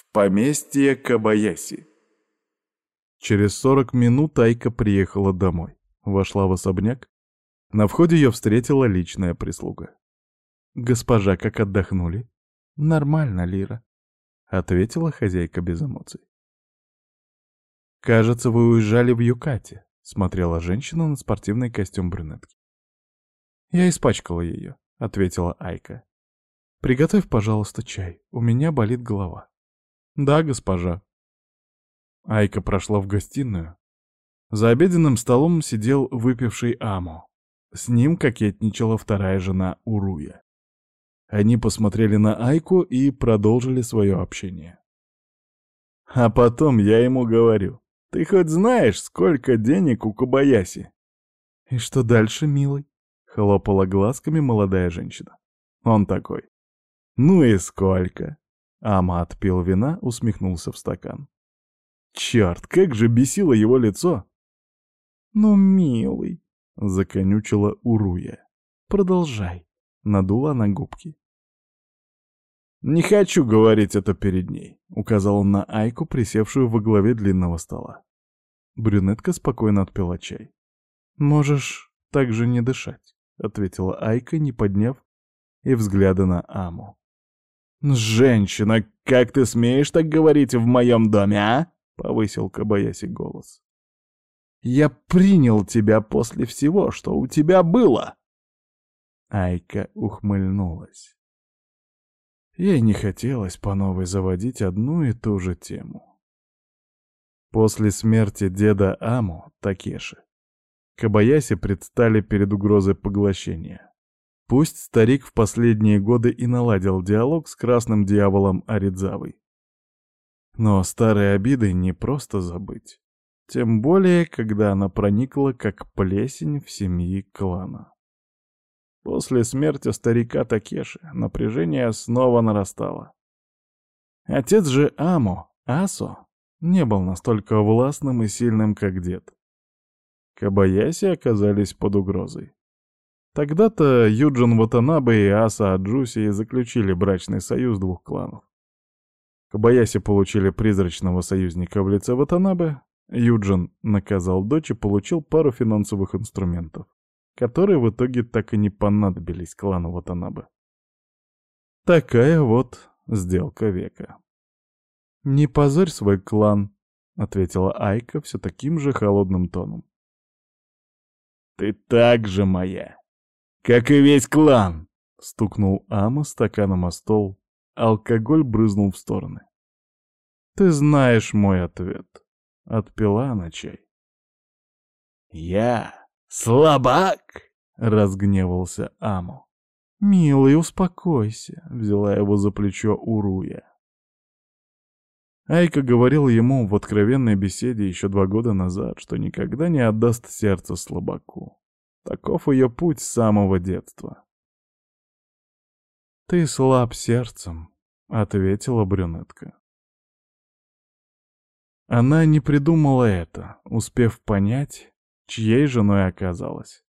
в поместье Кабаяси. Через сорок минут Айка приехала домой. Вошла в особняк. На входе ее встретила личная прислуга. «Госпожа, как отдохнули?» «Нормально, Лира», — ответила хозяйка без эмоций. «Кажется, вы уезжали в Юкате», — смотрела женщина на спортивный костюм брюнетки. «Я испачкала ее», — ответила Айка. «Приготовь, пожалуйста, чай. У меня болит голова». «Да, госпожа». Айка прошла в гостиную. За обеденным столом сидел выпивший Амо. С ним кокетничала вторая жена Уруя. Они посмотрели на Айку и продолжили свое общение. А потом я ему говорю, ты хоть знаешь, сколько денег у Кубаяси? И что дальше, милый? Хлопала глазками молодая женщина. Он такой. Ну и сколько? Ама отпил вина, усмехнулся в стакан. Черт, как же бесило его лицо! Ну, милый, законючила Уруя. Продолжай. Надула на губки. «Не хочу говорить это перед ней», — указал он на Айку, присевшую во главе длинного стола. Брюнетка спокойно отпила чай. «Можешь также не дышать», — ответила Айка, не подняв и взгляда на Аму. «Женщина, как ты смеешь так говорить в моем доме, а?» — повысил Кабаяси голос. «Я принял тебя после всего, что у тебя было!» Айка ухмыльнулась. Ей не хотелось по новой заводить одну и ту же тему. После смерти деда Аму, Такеши, Кабаяси предстали перед угрозой поглощения. Пусть старик в последние годы и наладил диалог с красным дьяволом Аридзавой. Но старые обиды не просто забыть. Тем более, когда она проникла как плесень в семьи клана. После смерти старика Такеши напряжение снова нарастало. Отец же Амо, Асо, не был настолько властным и сильным, как дед. Кабаяси оказались под угрозой. Тогда-то Юджин Ватанабе и Аса Аджуси заключили брачный союз двух кланов. Кабаяси получили призрачного союзника в лице Ватанабе, Юджин наказал дочь и получил пару финансовых инструментов которые в итоге так и не понадобились клану Ватанабе. Такая вот сделка века. «Не позорь свой клан», — ответила Айка все таким же холодным тоном. «Ты так же моя, как и весь клан!» — стукнул Ама стаканом о стол. Алкоголь брызнул в стороны. «Ты знаешь мой ответ», — отпила она чай. «Я «Слабак!» — разгневался Аму. «Милый, успокойся», — взяла его за плечо Уруя. Айка говорил ему в откровенной беседе еще два года назад, что никогда не отдаст сердце слабаку. Таков ее путь с самого детства. «Ты слаб сердцем», — ответила брюнетка. Она не придумала это, успев понять, чьей женой оказалась.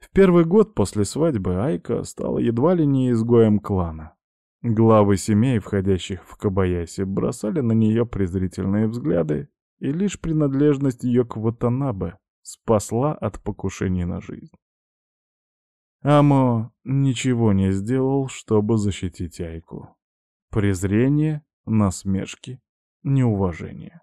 В первый год после свадьбы Айка стала едва ли не изгоем клана. Главы семей, входящих в Кабаяси, бросали на нее презрительные взгляды, и лишь принадлежность ее к Ватанабе спасла от покушений на жизнь. Амо ничего не сделал, чтобы защитить Айку. Презрение, насмешки, неуважение.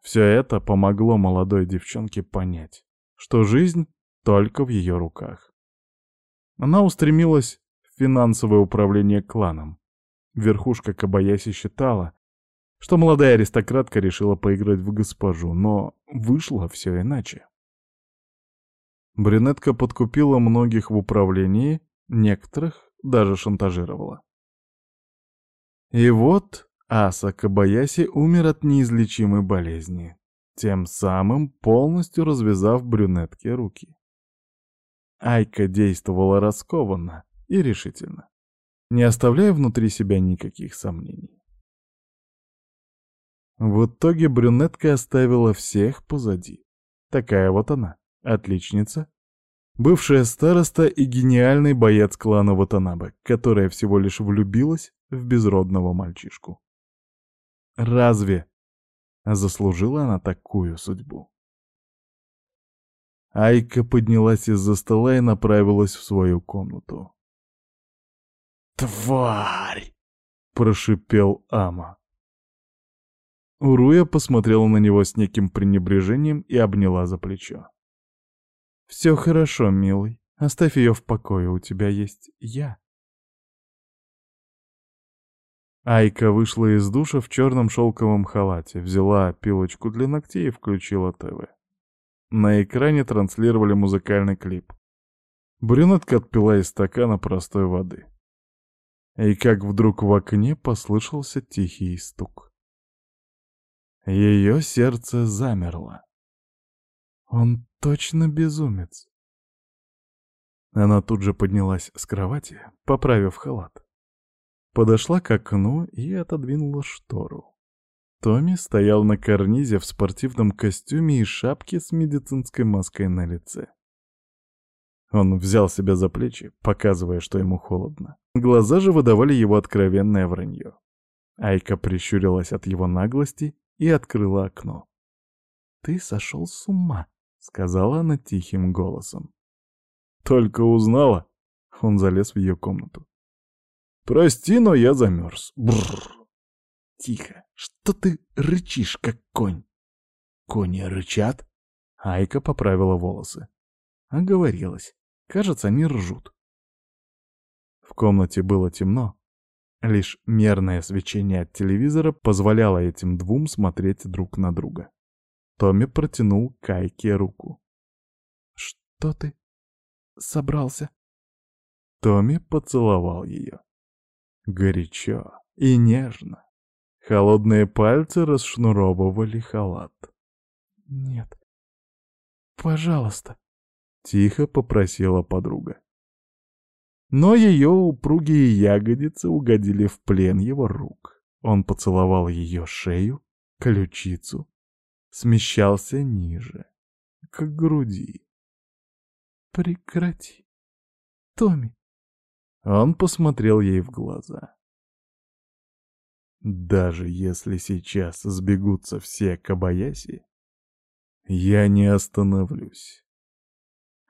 Все это помогло молодой девчонке понять, что жизнь только в ее руках. Она устремилась в финансовое управление кланом. Верхушка Кабаяси считала, что молодая аристократка решила поиграть в госпожу, но вышло все иначе. Брюнетка подкупила многих в управлении, некоторых даже шантажировала. И вот Аса Кабаяси умер от неизлечимой болезни, тем самым полностью развязав брюнетке руки. Айка действовала раскованно и решительно, не оставляя внутри себя никаких сомнений. В итоге брюнетка оставила всех позади. Такая вот она, отличница, бывшая староста и гениальный боец клана Ватанабе, которая всего лишь влюбилась в безродного мальчишку. Разве заслужила она такую судьбу? Айка поднялась из-за стола и направилась в свою комнату. «Тварь!» — прошипел Ама. Уруя посмотрела на него с неким пренебрежением и обняла за плечо. «Все хорошо, милый. Оставь ее в покое, у тебя есть я». Айка вышла из душа в черном шелковом халате, взяла пилочку для ногтей и включила ТВ. На экране транслировали музыкальный клип. Брюнетка отпила из стакана простой воды. И как вдруг в окне послышался тихий стук. Ее сердце замерло. Он точно безумец. Она тут же поднялась с кровати, поправив халат. Подошла к окну и отодвинула штору. Томми стоял на карнизе в спортивном костюме и шапке с медицинской маской на лице. Он взял себя за плечи, показывая, что ему холодно. Глаза же выдавали его откровенное вранье. Айка прищурилась от его наглости и открыла окно. «Ты сошел с ума», — сказала она тихим голосом. «Только узнала?» — он залез в ее комнату. «Прости, но я замерз. Бррр!» «Тихо! Что ты рычишь, как конь?» «Кони рычат?» Айка поправила волосы. Оговорилась. Кажется, они ржут. В комнате было темно. Лишь мерное свечение от телевизора позволяло этим двум смотреть друг на друга. Томми протянул Кайке руку. «Что ты собрался?» Томми поцеловал ее. Горячо и нежно. Холодные пальцы расшнуровывали халат. «Нет, пожалуйста», — тихо попросила подруга. Но ее упругие ягодицы угодили в плен его рук. Он поцеловал ее шею, ключицу, смещался ниже, к груди. «Прекрати, Томми!» Он посмотрел ей в глаза. Даже если сейчас сбегутся все Кабаяси, я не остановлюсь.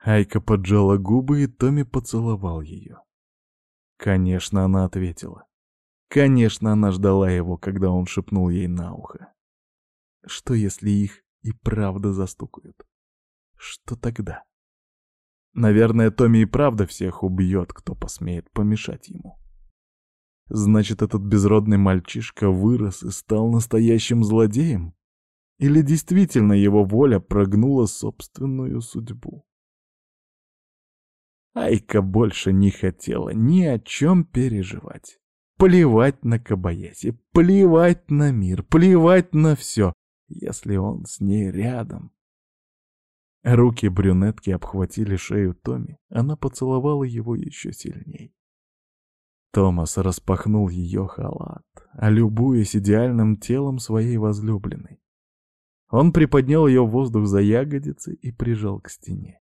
Айка поджала губы, и Томми поцеловал ее. Конечно, она ответила. Конечно, она ждала его, когда он шепнул ей на ухо. Что, если их и правда застукают? Что тогда? Наверное, Томми и правда всех убьет, кто посмеет помешать ему. Значит, этот безродный мальчишка вырос и стал настоящим злодеем? Или действительно его воля прогнула собственную судьбу? Айка больше не хотела ни о чем переживать. Плевать на Кабаяси, плевать на мир, плевать на все, если он с ней рядом. Руки брюнетки обхватили шею Томи, она поцеловала его еще сильней. Томас распахнул ее халат, любуясь идеальным телом своей возлюбленной. Он приподнял ее в воздух за ягодицы и прижал к стене.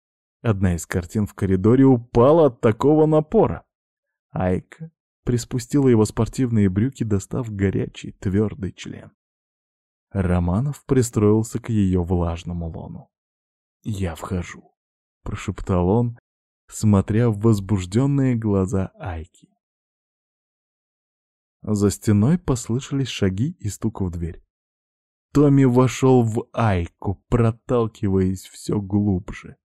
Одна из картин в коридоре упала от такого напора. Айка приспустила его спортивные брюки, достав горячий, твердый член. Романов пристроился к ее влажному лону. «Я вхожу», — прошептал он, смотря в возбужденные глаза Айки. За стеной послышались шаги и стук в дверь. Томми вошел в Айку, проталкиваясь все глубже.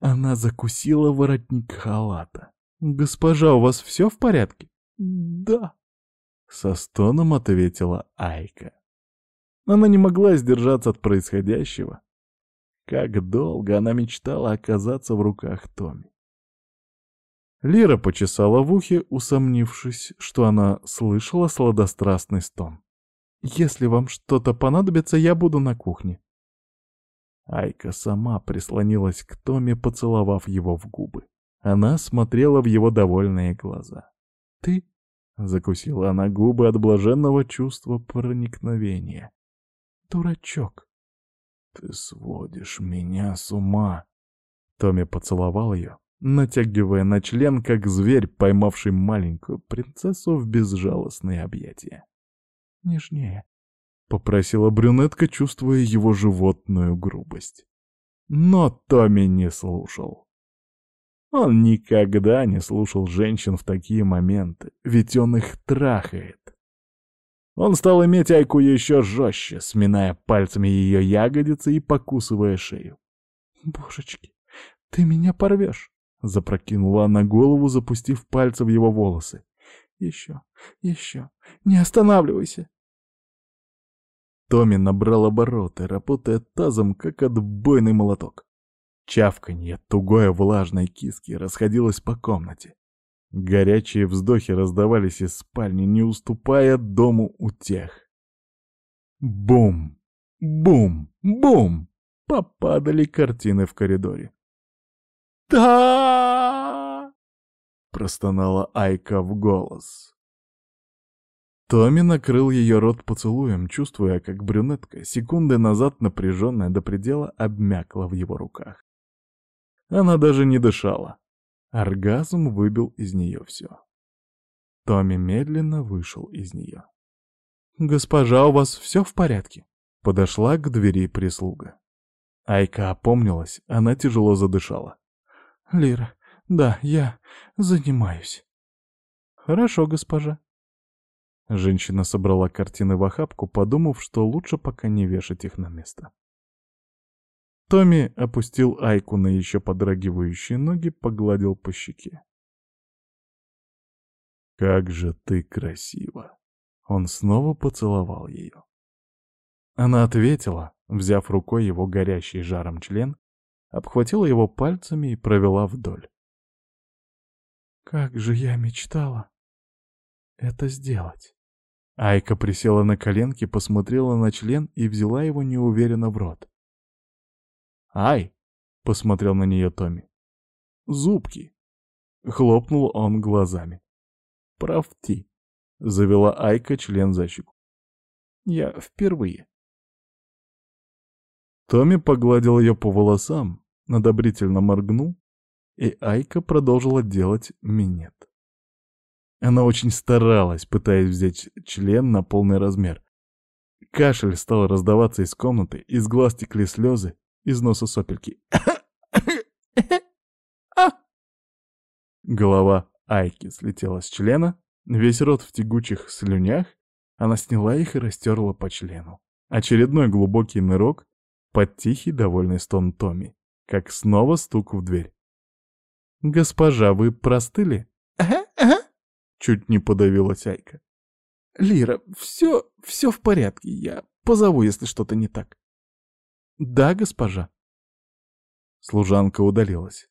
Она закусила воротник халата. «Госпожа, у вас все в порядке?» «Да», — со стоном ответила Айка. Она не могла сдержаться от происходящего. Как долго она мечтала оказаться в руках Томми. Лира почесала в ухе, усомнившись, что она слышала сладострастный стон. «Если вам что-то понадобится, я буду на кухне». Айка сама прислонилась к Томе, поцеловав его в губы. Она смотрела в его довольные глаза. «Ты?» — закусила она губы от блаженного чувства проникновения. «Дурачок!» «Ты сводишь меня с ума!» Томми поцеловал ее, натягивая на член, как зверь, поймавший маленькую принцессу в безжалостные объятия. «Нежнее», — попросила брюнетка, чувствуя его животную грубость. Но Томми не слушал. Он никогда не слушал женщин в такие моменты, ведь он их трахает. Он стал иметь Айку еще жестче, сминая пальцами ее ягодицы и покусывая шею. «Божечки, ты меня порвешь!» — запрокинула она голову, запустив пальцы в его волосы. «Еще, еще, не останавливайся!» Томми набрал обороты, работая тазом, как отбойный молоток. Чавканье тугое влажной киски расходилось по комнате. Горячие вздохи раздавались из спальни, не уступая дому утех. Бум! Бум! Бум! Попадали картины в коридоре. «Да!» — простонала Айка в голос. Томми накрыл ее рот поцелуем, чувствуя, как брюнетка, секунды назад напряженная до предела, обмякла в его руках. Она даже не дышала. Оргазм выбил из нее все. Томми медленно вышел из нее. «Госпожа, у вас все в порядке?» Подошла к двери прислуга. Айка опомнилась, она тяжело задышала. «Лира, да, я занимаюсь». «Хорошо, госпожа», Женщина собрала картины в охапку, подумав, что лучше пока не вешать их на место. Томми опустил Айку на еще подрагивающие ноги, погладил по щеке. «Как же ты красива!» Он снова поцеловал ее. Она ответила, взяв рукой его горящий жаром член, обхватила его пальцами и провела вдоль. «Как же я мечтала это сделать!» Айка присела на коленки, посмотрела на член и взяла его неуверенно в рот. «Ай!» — посмотрел на нее Томми. «Зубки!» — хлопнул он глазами. «Правти!» — завела Айка член за щеку. «Я впервые». Томми погладил ее по волосам, надобрительно моргнул, и Айка продолжила делать минет. Она очень старалась, пытаясь взять член на полный размер. Кашель стал раздаваться из комнаты, из глаз текли слезы, из носа сопельки. Голова Айки слетела с члена, весь рот в тягучих слюнях, она сняла их и растерла по члену. Очередной глубокий нырок под тихий довольный стон Томми, как снова стук в дверь. «Госпожа, вы простыли?» «Ага, ага», Чуть не подавилась Айка. «Лира, все, все в порядке, я позову, если что-то не так». «Да, госпожа». Служанка удалилась.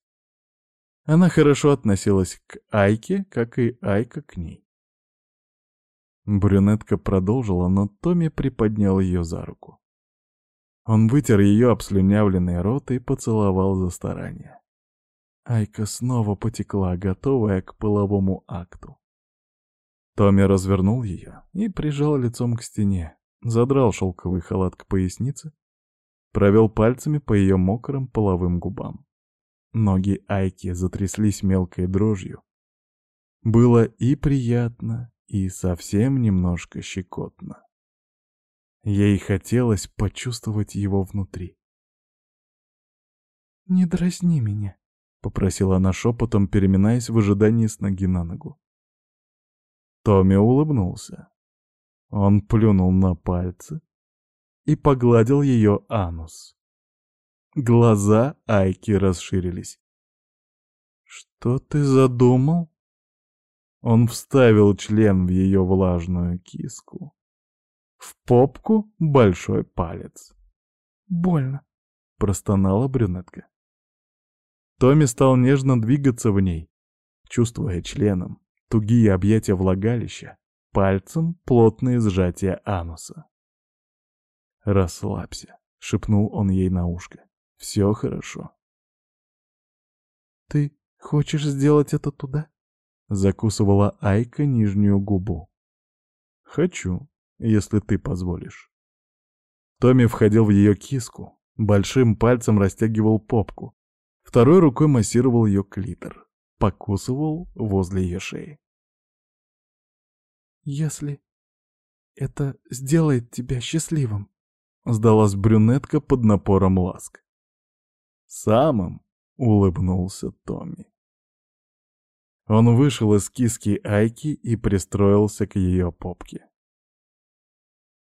Она хорошо относилась к Айке, как и Айка к ней. Брюнетка продолжила, но Томми приподнял ее за руку. Он вытер ее обслюнявленный рот и поцеловал за старание. Айка снова потекла, готовая к половому акту. Томми развернул ее и прижал лицом к стене, задрал шелковый халат к пояснице, провел пальцами по ее мокрым половым губам. Ноги Айки затряслись мелкой дрожью. Было и приятно, и совсем немножко щекотно. Ей хотелось почувствовать его внутри. «Не дразни меня», — попросила она шепотом, переминаясь в ожидании с ноги на ногу. Томми улыбнулся. Он плюнул на пальцы и погладил ее анус. Глаза Айки расширились. «Что ты задумал?» Он вставил член в ее влажную киску. В попку большой палец. «Больно», — простонала брюнетка. Томми стал нежно двигаться в ней, чувствуя членом, тугие объятия влагалища, пальцем плотные сжатия ануса. «Расслабься», — шепнул он ей на ушко. «Все хорошо». «Ты хочешь сделать это туда?» — закусывала Айка нижнюю губу. «Хочу, если ты позволишь». Томми входил в ее киску, большим пальцем растягивал попку, Второй рукой массировал ее клитор, покусывал возле ее шеи. «Если это сделает тебя счастливым», — сдалась брюнетка под напором ласк. «Самым», — улыбнулся Томми. Он вышел из киски Айки и пристроился к ее попке.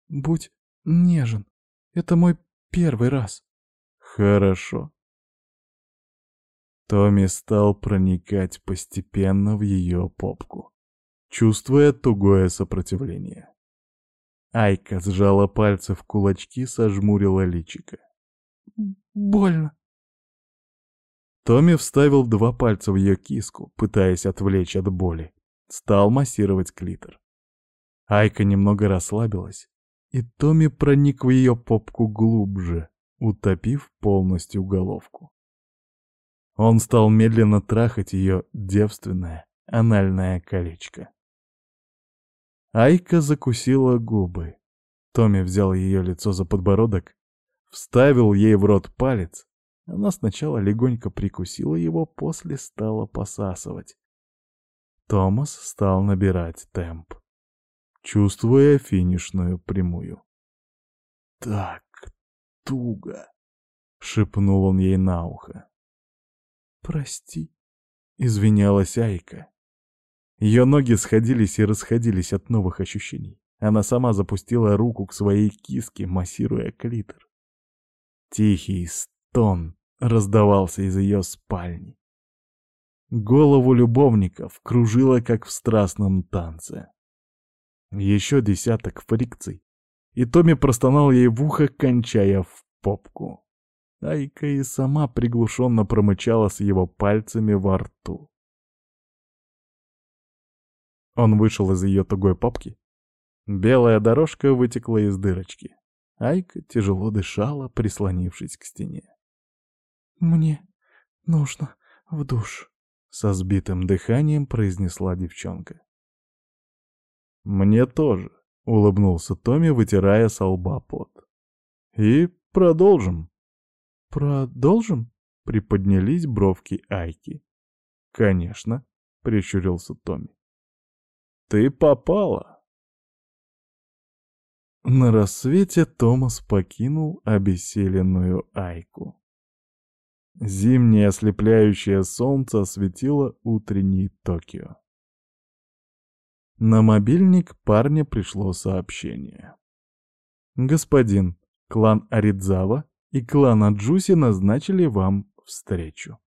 «Будь нежен. Это мой первый раз». «Хорошо». Томми стал проникать постепенно в ее попку чувствуя тугое сопротивление. Айка сжала пальцы в кулачки, сожмурила личико. «Больно». Томми вставил два пальца в ее киску, пытаясь отвлечь от боли. Стал массировать клитор. Айка немного расслабилась, и Томми проник в ее попку глубже, утопив полностью головку. Он стал медленно трахать ее девственное анальное колечко. Айка закусила губы. Томми взял ее лицо за подбородок, вставил ей в рот палец. Она сначала легонько прикусила его, после стала посасывать. Томас стал набирать темп, чувствуя финишную прямую. «Так туго!» — шепнул он ей на ухо. «Прости», — извинялась Айка. Ее ноги сходились и расходились от новых ощущений. Она сама запустила руку к своей киске, массируя клитор. Тихий стон раздавался из ее спальни. Голову любовников кружило, как в страстном танце. Еще десяток фрикций, и Томми простонал ей в ухо, кончая в попку. Айка и сама приглушенно промычала с его пальцами во рту. Он вышел из ее тугой попки. Белая дорожка вытекла из дырочки. Айка тяжело дышала, прислонившись к стене. «Мне нужно в душ», — со сбитым дыханием произнесла девчонка. «Мне тоже», — улыбнулся Томми, вытирая со лба пот. «И продолжим». «Продолжим?» — приподнялись бровки Айки. «Конечно», — прищурился Томми. Ты попала. На рассвете Томас покинул обессиленную Айку. Зимнее ослепляющее солнце осветило утренний Токио. На мобильник парня пришло сообщение. «Господин, клан Аридзава и клан Аджуси назначили вам встречу».